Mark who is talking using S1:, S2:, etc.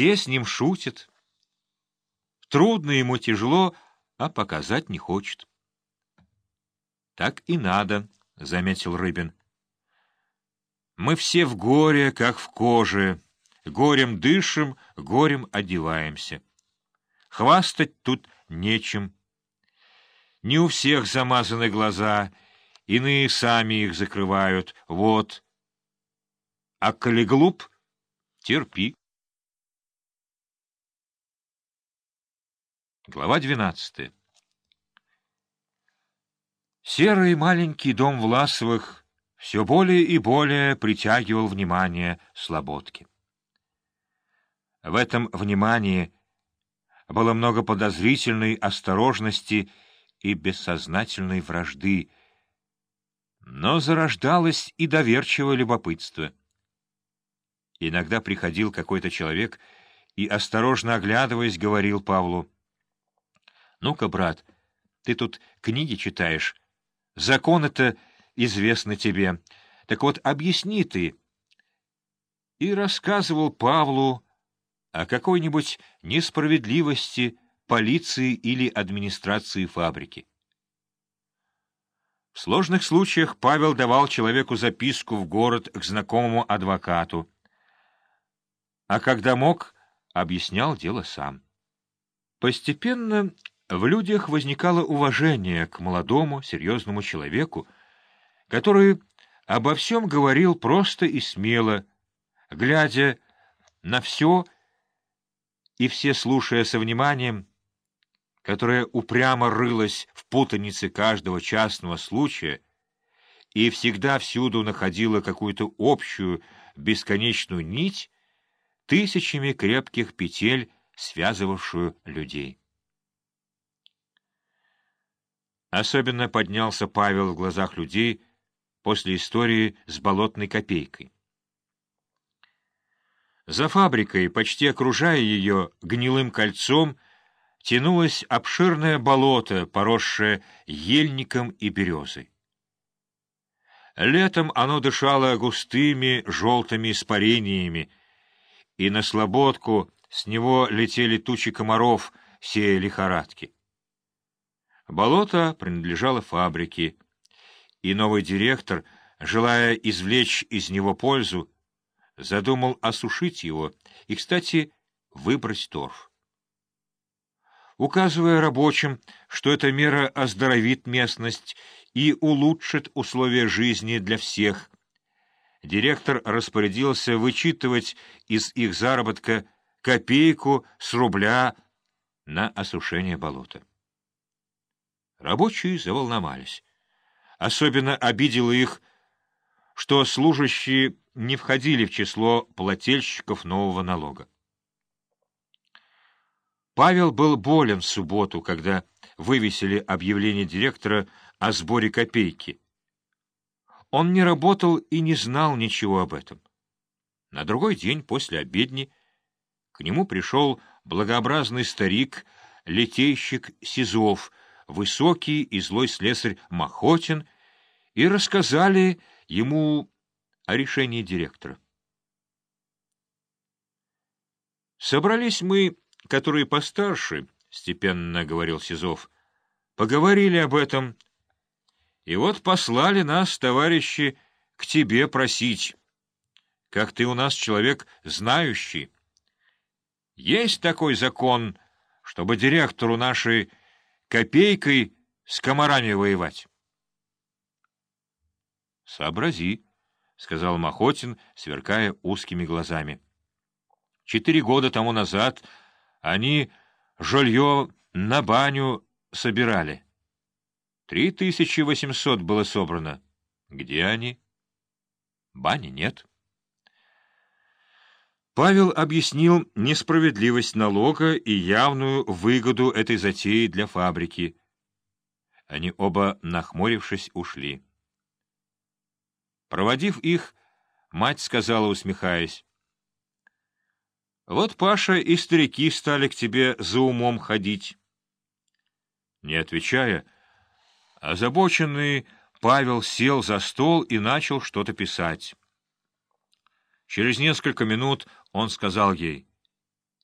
S1: все с ним шутят. Трудно ему, тяжело, а показать не хочет. — Так и надо, — заметил Рыбин. — Мы все в горе, как в коже. Горем дышим, горем одеваемся. Хвастать тут нечем. Не у всех замазаны глаза, иные сами их закрывают. Вот. А коли глуп, терпи. Глава двенадцатая. Серый маленький дом Власовых все более и более притягивал внимание Слободки. В этом внимании было много подозрительной осторожности и бессознательной вражды, но зарождалось и доверчивое любопытство. Иногда приходил какой-то человек и, осторожно оглядываясь, говорил Павлу, «Ну-ка, брат, ты тут книги читаешь. Закон это известно тебе. Так вот, объясни ты». И рассказывал Павлу о какой-нибудь несправедливости полиции или администрации фабрики. В сложных случаях Павел давал человеку записку в город к знакомому адвокату, а когда мог, объяснял дело сам. Постепенно в людях возникало уважение к молодому, серьезному человеку, который обо всем говорил просто и смело, глядя на все и все слушая со вниманием, которое упрямо рылось в путанице каждого частного случая и всегда всюду находило какую-то общую бесконечную нить, тысячами крепких петель, связывавшую людей. Особенно поднялся Павел в глазах людей после истории с болотной копейкой. За фабрикой, почти окружая ее гнилым кольцом, тянулось обширное болото, поросшее ельником и березой. Летом оно дышало густыми желтыми испарениями, и на слободку с него летели тучи комаров, сея лихорадки. Болото принадлежало фабрике, и новый директор, желая извлечь из него пользу, задумал осушить его и, кстати, выбрать торф. Указывая рабочим, что эта мера оздоровит местность и улучшит условия жизни для всех, директор распорядился вычитывать из их заработка копейку с рубля на осушение болота. Рабочие заволновались. Особенно обидело их, что служащие не входили в число плательщиков нового налога. Павел был болен в субботу, когда вывесили объявление директора о сборе копейки. Он не работал и не знал ничего об этом. На другой день после обедни к нему пришел благообразный старик, летейщик Сизов, высокий и злой слесарь Махотин, и рассказали ему о решении директора. «Собрались мы, которые постарше», — степенно говорил Сизов, — «поговорили об этом, и вот послали нас, товарищи, к тебе просить, как ты у нас человек знающий. Есть такой закон, чтобы директору нашей копейкой с комарами воевать?» «Сообрази», — сказал Махотин, сверкая узкими глазами. Четыре года тому назад они жилье на баню собирали. Три тысячи восемьсот было собрано. Где они? Бани нет. Павел объяснил несправедливость налога и явную выгоду этой затеи для фабрики. Они оба, нахмурившись, ушли. Проводив их, мать сказала, усмехаясь, «Вот, Паша, и старики стали к тебе за умом ходить». Не отвечая, озабоченный Павел сел за стол и начал что-то писать. Через несколько минут он сказал ей,